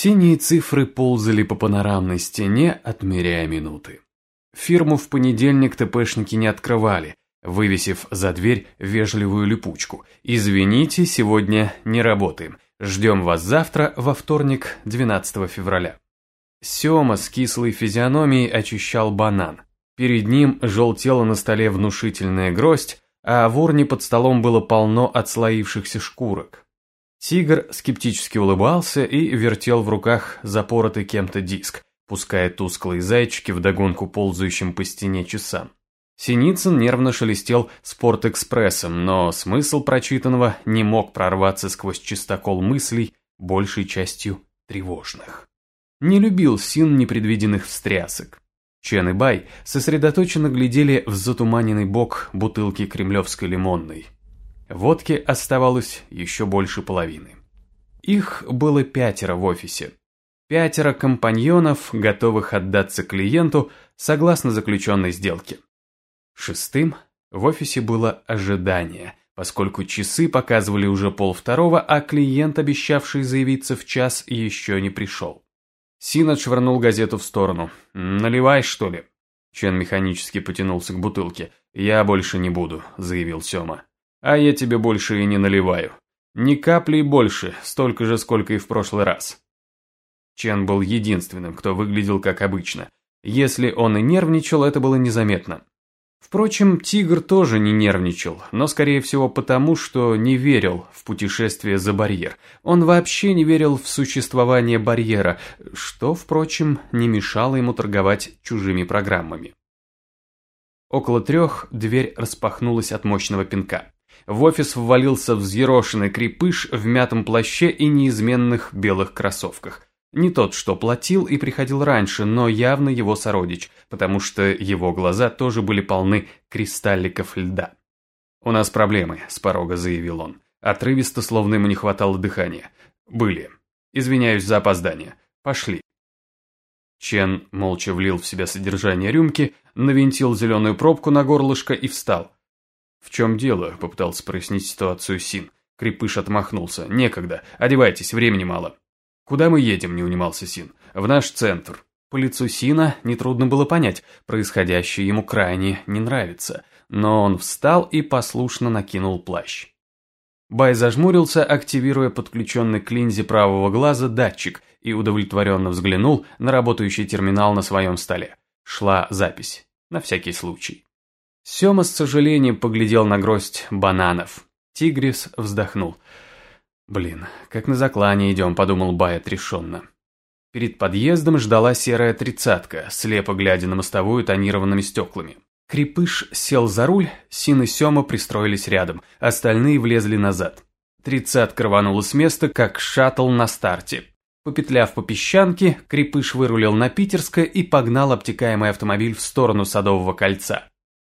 Синие цифры ползали по панорамной стене, отмеряя минуты. Фирму в понедельник ТПшники не открывали, вывесив за дверь вежливую липучку. «Извините, сегодня не работаем. Ждем вас завтра, во вторник, 12 февраля». Сема с кислой физиономией очищал банан. Перед ним желтела на столе внушительная гроздь, а в урне под столом было полно отслоившихся шкурок. Тигр скептически улыбался и вертел в руках запоротый кем-то диск, пуская тусклые зайчики вдогонку ползающим по стене часам. Синицын нервно шелестел спортэкспрессом, но смысл прочитанного не мог прорваться сквозь чистокол мыслей, большей частью тревожных. Не любил Син непредвиденных встрясок. Чен и Бай сосредоточенно глядели в затуманенный бок бутылки кремлевской лимонной. Водки оставалось еще больше половины. Их было пятеро в офисе. Пятеро компаньонов, готовых отдаться клиенту согласно заключенной сделке. Шестым в офисе было ожидание, поскольку часы показывали уже полвторого, а клиент, обещавший заявиться в час, еще не пришел. Син отшвырнул газету в сторону. «Наливай, что ли?» Чен механически потянулся к бутылке. «Я больше не буду», — заявил Сема. «А я тебе больше и не наливаю. Ни капли больше, столько же, сколько и в прошлый раз». Чен был единственным, кто выглядел как обычно. Если он и нервничал, это было незаметно. Впрочем, Тигр тоже не нервничал, но скорее всего потому, что не верил в путешествие за барьер. Он вообще не верил в существование барьера, что, впрочем, не мешало ему торговать чужими программами. Около трех дверь распахнулась от мощного пинка. В офис ввалился взъерошенный крепыш в мятом плаще и неизменных белых кроссовках. Не тот, что платил и приходил раньше, но явно его сородич, потому что его глаза тоже были полны кристалликов льда. «У нас проблемы», – с порога заявил он. Отрывисто, словно ему не хватало дыхания. «Были. Извиняюсь за опоздание. Пошли». Чен молча влил в себя содержание рюмки, навинтил зеленую пробку на горлышко и встал. «В чем дело?» – попытался прояснить ситуацию Син. Крепыш отмахнулся. «Некогда. Одевайтесь, времени мало». «Куда мы едем?» – не унимался Син. «В наш центр». По лицу Сина нетрудно было понять, происходящее ему крайне не нравится, но он встал и послушно накинул плащ. Бай зажмурился, активируя подключенный к линзе правого глаза датчик и удовлетворенно взглянул на работающий терминал на своем столе. Шла запись. На всякий случай. Сема с сожалением поглядел на гроздь бананов. Тигрис вздохнул – «Блин, как на заклане идем», – подумал Бай отрешенно. Перед подъездом ждала серая тридцатка, слепо глядя на мостовую тонированными стеклами. Крепыш сел за руль, Син и Сема пристроились рядом, остальные влезли назад. Тридцатка рванула с места, как шаттл на старте. Попетляв по песчанке, Крепыш вырулил на Питерское и погнал обтекаемый автомобиль в сторону Садового кольца.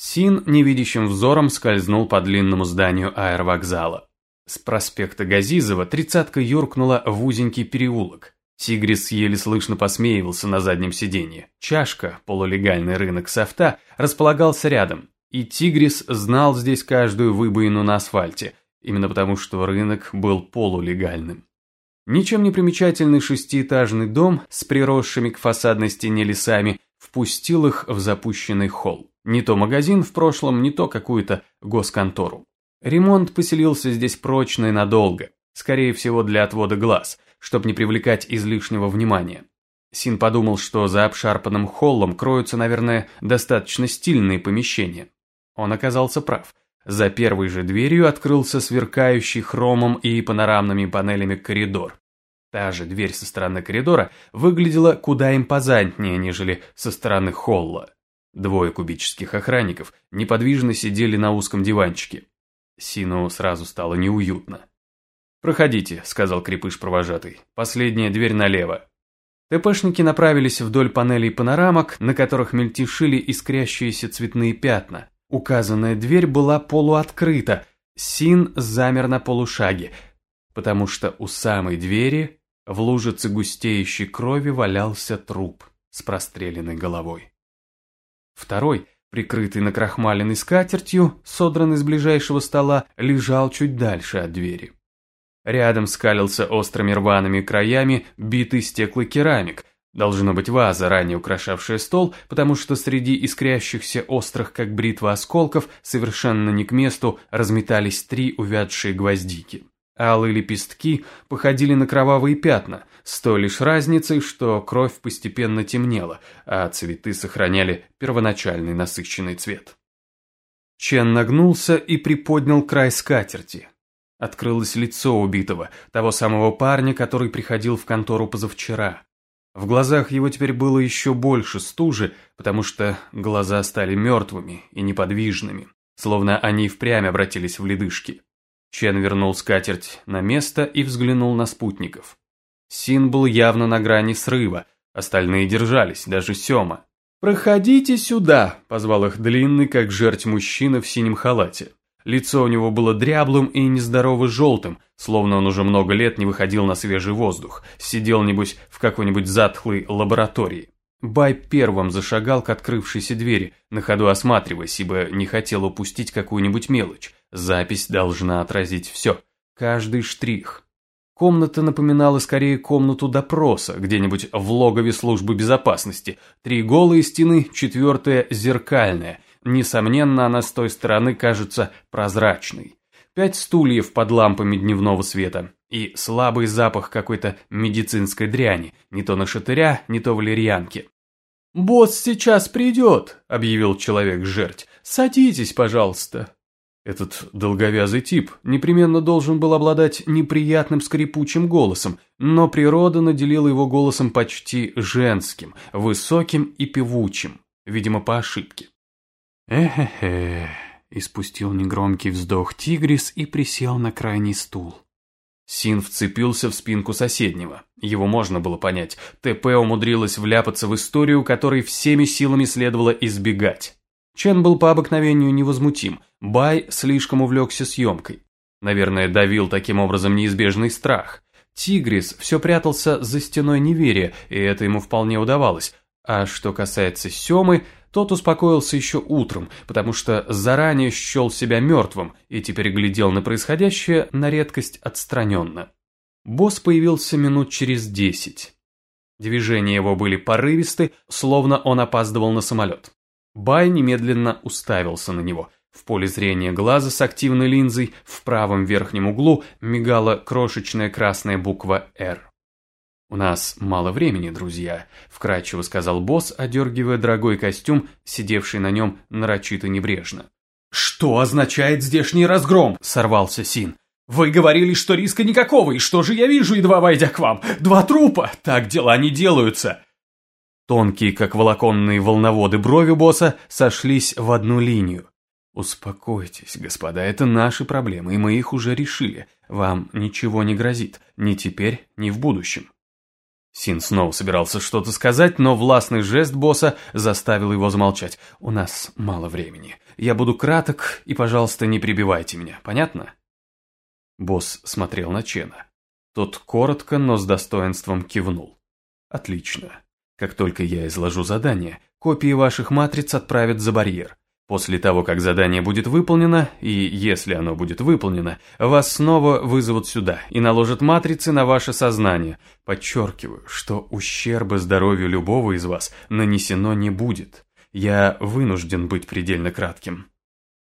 Син невидящим взором скользнул по длинному зданию аэровокзала. С проспекта Газизова тридцатка юркнула в узенький переулок. Тигрис еле слышно посмеивался на заднем сиденье. Чашка, полулегальный рынок софта, располагался рядом. И Тигрис знал здесь каждую выбоину на асфальте, именно потому что рынок был полулегальным. Ничем не примечательный шестиэтажный дом с приросшими к фасадной стене лесами впустил их в запущенный холл. Не то магазин в прошлом, не то какую-то госконтору. Ремонт поселился здесь прочно и надолго, скорее всего для отвода глаз, чтобы не привлекать излишнего внимания. Син подумал, что за обшарпанным холлом кроются, наверное, достаточно стильные помещения. Он оказался прав. За первой же дверью открылся сверкающий хромом и панорамными панелями коридор. Та же дверь со стороны коридора выглядела куда импозантнее, нежели со стороны холла. Двое кубических охранников неподвижно сидели на узком диванчике. Сину сразу стало неуютно. «Проходите», — сказал крепыш-провожатый. «Последняя дверь налево». ТПшники направились вдоль панелей панорамок, на которых мельтешили искрящиеся цветные пятна. Указанная дверь была полуоткрыта. Син замер на полушаге, потому что у самой двери в лужице густеющей крови валялся труп с простреленной головой. Второй — прикрытый накрахмаленной скатертью, содранный с ближайшего стола, лежал чуть дальше от двери. Рядом скалился острыми рваными краями битый стеклый керамик, Должно быть ваза, ранее украшавшая стол, потому что среди искрящихся острых, как бритва осколков, совершенно не к месту, разметались три увядшие гвоздики. Алые лепестки походили на кровавые пятна, с той лишь разницей, что кровь постепенно темнела, а цветы сохраняли первоначальный насыщенный цвет. Чен нагнулся и приподнял край скатерти. Открылось лицо убитого, того самого парня, который приходил в контору позавчера. В глазах его теперь было еще больше стужи, потому что глаза стали мертвыми и неподвижными, словно они впрямь обратились в ледышки. Чен вернул скатерть на место и взглянул на спутников. Син был явно на грани срыва, остальные держались, даже Сёма. «Проходите сюда!» – позвал их длинный, как жерть мужчина в синем халате. Лицо у него было дряблым и нездорово желтым, словно он уже много лет не выходил на свежий воздух, сидел, небось, в какой-нибудь затхлой лаборатории. Бай первым зашагал к открывшейся двери, на ходу осматриваясь, ибо не хотел упустить какую-нибудь мелочь. Запись должна отразить все, каждый штрих. Комната напоминала скорее комнату допроса, где-нибудь в логове службы безопасности. Три голые стены, четвертая зеркальная – Несомненно, она с той стороны кажется прозрачной. Пять стульев под лампами дневного света и слабый запах какой-то медицинской дряни, не то на шатыря, не то валерьянки. «Босс сейчас придет», — объявил человек-жерть. «Садитесь, пожалуйста». Этот долговязый тип непременно должен был обладать неприятным скрипучим голосом, но природа наделила его голосом почти женским, высоким и певучим, видимо, по ошибке. «Эхе-хе», – испустил негромкий вздох Тигрис и присел на крайний стул. Син вцепился в спинку соседнего. Его можно было понять. ТП умудрилась вляпаться в историю, которой всеми силами следовало избегать. Чен был по обыкновению невозмутим. Бай слишком увлекся съемкой. Наверное, давил таким образом неизбежный страх. Тигрис все прятался за стеной неверия, и это ему вполне удавалось. А что касается Семы, тот успокоился еще утром, потому что заранее счел себя мертвым и теперь глядел на происходящее на редкость отстраненно. Босс появился минут через десять. Движения его были порывисты, словно он опаздывал на самолет. Бай немедленно уставился на него. В поле зрения глаза с активной линзой в правом верхнем углу мигала крошечная красная буква «Р». «У нас мало времени, друзья», – вкратчиво сказал босс, одергивая дорогой костюм, сидевший на нем нарочито небрежно. «Что означает здешний разгром?» – сорвался Син. «Вы говорили, что риска никакого, и что же я вижу, едва войдя к вам? Два трупа! Так дела не делаются!» Тонкие, как волоконные волноводы брови босса, сошлись в одну линию. «Успокойтесь, господа, это наши проблемы, и мы их уже решили. Вам ничего не грозит, ни теперь, ни в будущем». Син снова собирался что-то сказать, но властный жест босса заставил его замолчать. «У нас мало времени. Я буду краток, и, пожалуйста, не прибивайте меня, понятно?» Босс смотрел на Чена. Тот коротко, но с достоинством кивнул. «Отлично. Как только я изложу задание, копии ваших матриц отправят за барьер. После того, как задание будет выполнено, и если оно будет выполнено, вас снова вызовут сюда и наложат матрицы на ваше сознание. Подчеркиваю, что ущерба здоровью любого из вас нанесено не будет. Я вынужден быть предельно кратким.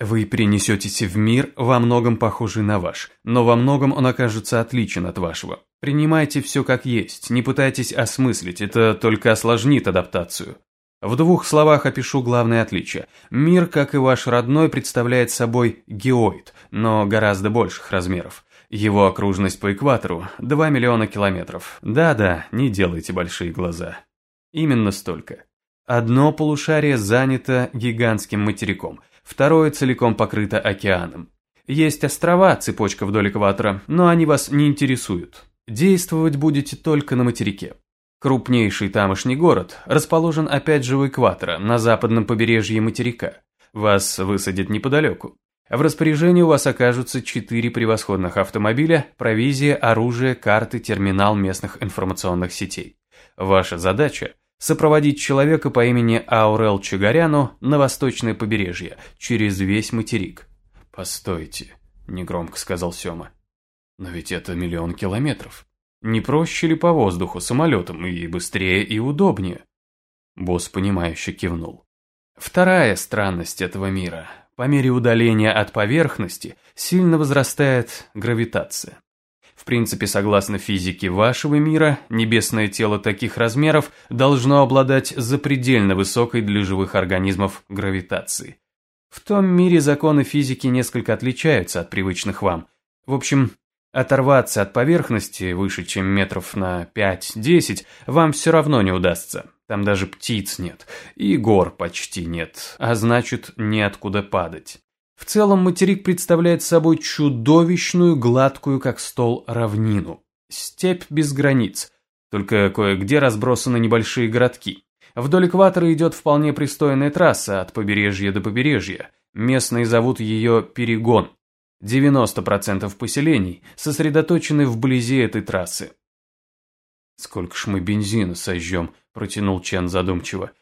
Вы принесетесь в мир, во многом похожий на ваш, но во многом он окажется отличен от вашего. Принимайте все как есть, не пытайтесь осмыслить, это только осложнит адаптацию. В двух словах опишу главные отличия. Мир, как и ваш родной, представляет собой геоид, но гораздо больших размеров. Его окружность по экватору – 2 миллиона километров. Да-да, не делайте большие глаза. Именно столько. Одно полушарие занято гигантским материком, второе целиком покрыто океаном. Есть острова, цепочка вдоль экватора, но они вас не интересуют. Действовать будете только на материке. Крупнейший тамошний город расположен опять же у экватора, на западном побережье материка. Вас высадят неподалеку. В распоряжении у вас окажутся четыре превосходных автомобиля, провизия, оружие, карты, терминал местных информационных сетей. Ваша задача – сопроводить человека по имени Аурел Чагаряну на восточное побережье, через весь материк. «Постойте», – негромко сказал Сёма. Но ведь это миллион километров. Не проще ли по воздуху самолетом и быстрее и удобнее? Босс понимающе кивнул. Вторая странность этого мира. По мере удаления от поверхности сильно возрастает гравитация. В принципе, согласно физике вашего мира, небесное тело таких размеров должно обладать запредельно высокой для живых организмов гравитацией. В том мире законы физики несколько отличаются от привычных вам. В общем, оторваться от поверхности выше, чем метров на 5-10, вам все равно не удастся. Там даже птиц нет, и гор почти нет, а значит, неоткуда падать. В целом материк представляет собой чудовищную, гладкую, как стол, равнину. Степь без границ, только кое-где разбросаны небольшие городки. Вдоль экватора идет вполне пристойная трасса от побережья до побережья. Местные зовут ее Перегон. 90% поселений сосредоточены вблизи этой трассы. «Сколько ж мы бензина сожжем?» – протянул Чен задумчиво.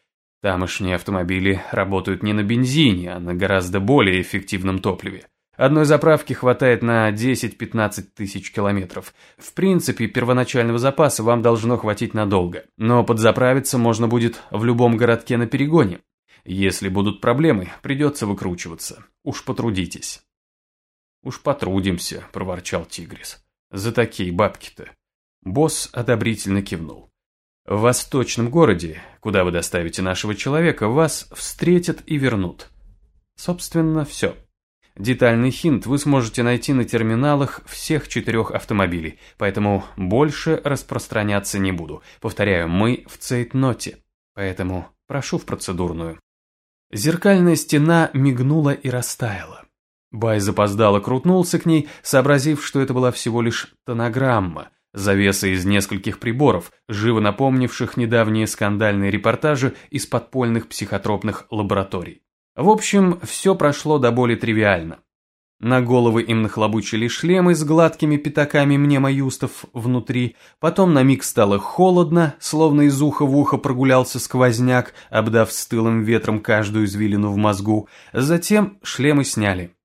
Тамошние автомобили работают не на бензине, а на гораздо более эффективном топливе. Одной заправки хватает на 10-15 тысяч километров. В принципе, первоначального запаса вам должно хватить надолго. Но подзаправиться можно будет в любом городке на перегоне. Если будут проблемы, придется выкручиваться. Уж потрудитесь. «Уж потрудимся», – проворчал Тигрис. «За такие бабки-то». Босс одобрительно кивнул. В восточном городе, куда вы доставите нашего человека, вас встретят и вернут. Собственно, все. Детальный хинт вы сможете найти на терминалах всех четырех автомобилей, поэтому больше распространяться не буду. Повторяю, мы в цейтноте, поэтому прошу в процедурную. Зеркальная стена мигнула и растаяла. Бай запоздало крутнулся к ней, сообразив, что это была всего лишь тонограмма – Завеса из нескольких приборов, живо напомнивших недавние скандальные репортажи из подпольных психотропных лабораторий. В общем, все прошло до боли тривиально. На головы им нахлобучили шлемы с гладкими пятаками мнемоюстов внутри, потом на миг стало холодно, словно из уха в ухо прогулялся сквозняк, обдав стылым ветром каждую извилину в мозгу, затем шлемы сняли.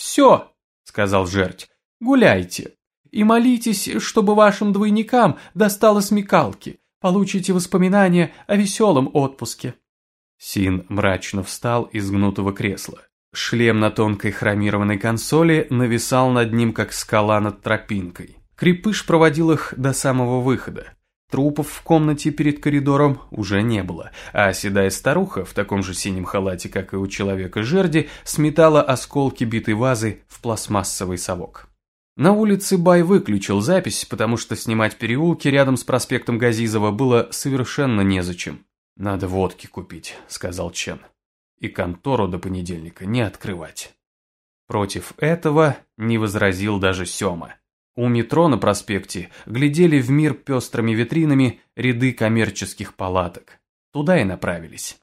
«Все», — сказал жерть, — «гуляйте». И молитесь, чтобы вашим двойникам достало смекалки. Получите воспоминания о веселом отпуске». Син мрачно встал из гнутого кресла. Шлем на тонкой хромированной консоли нависал над ним, как скала над тропинкой. Крепыш проводил их до самого выхода. Трупов в комнате перед коридором уже не было, а седая старуха в таком же синем халате, как и у человека жерди, сметала осколки битой вазы в пластмассовый совок. На улице Бай выключил запись, потому что снимать переулки рядом с проспектом Газизова было совершенно незачем. «Надо водки купить», — сказал Чен. «И контору до понедельника не открывать». Против этого не возразил даже Сёма. У метро на проспекте глядели в мир пестрыми витринами ряды коммерческих палаток. Туда и направились.